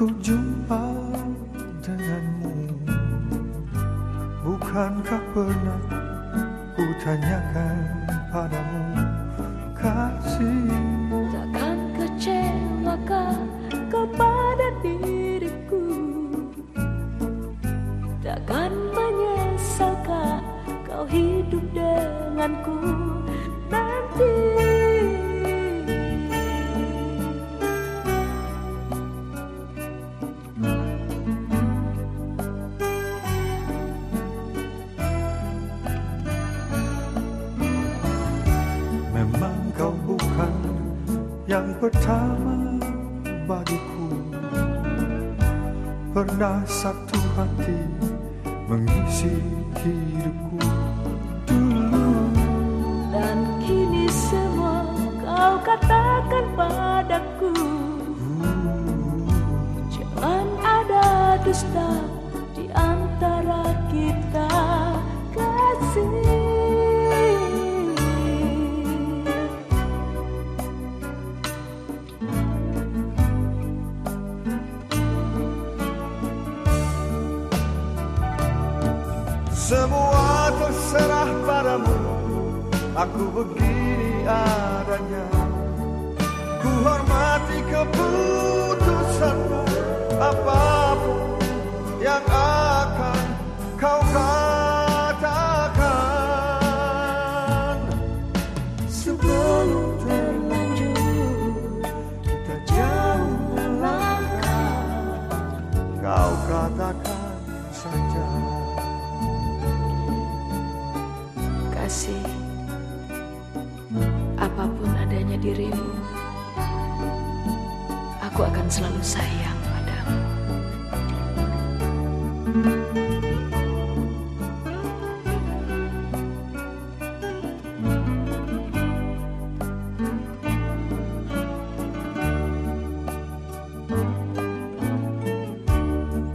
ku jumpa denganmu. Bukankah pernah ku tanyakan padamu? Kau bukan yang pertama bagiku. Pernah satu hati mengisi hidupku dulu. Dan kini semua kau katakan padaku. Jangan ada dusta Semua terserah padamu. Aku begini adanya. Ku hormati keputusanmu. Apa pun kasih. Apa pun adanya dirimu aku akan selalu sayang padamu.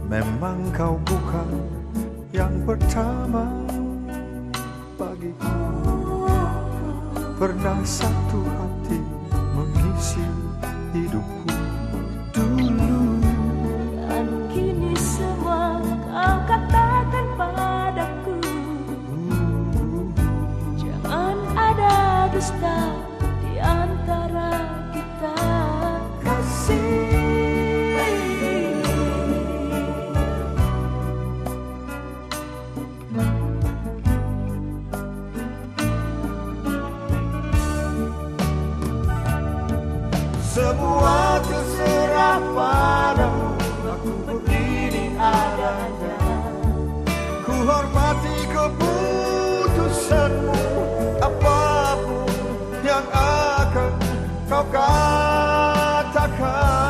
Memang kau bukan yang pertama Pernah satu hati mengisi Semua terserah padamu. Aku berdiri adanya. Ku hormati keputusanmu. Apa pun yang akan kau katakan.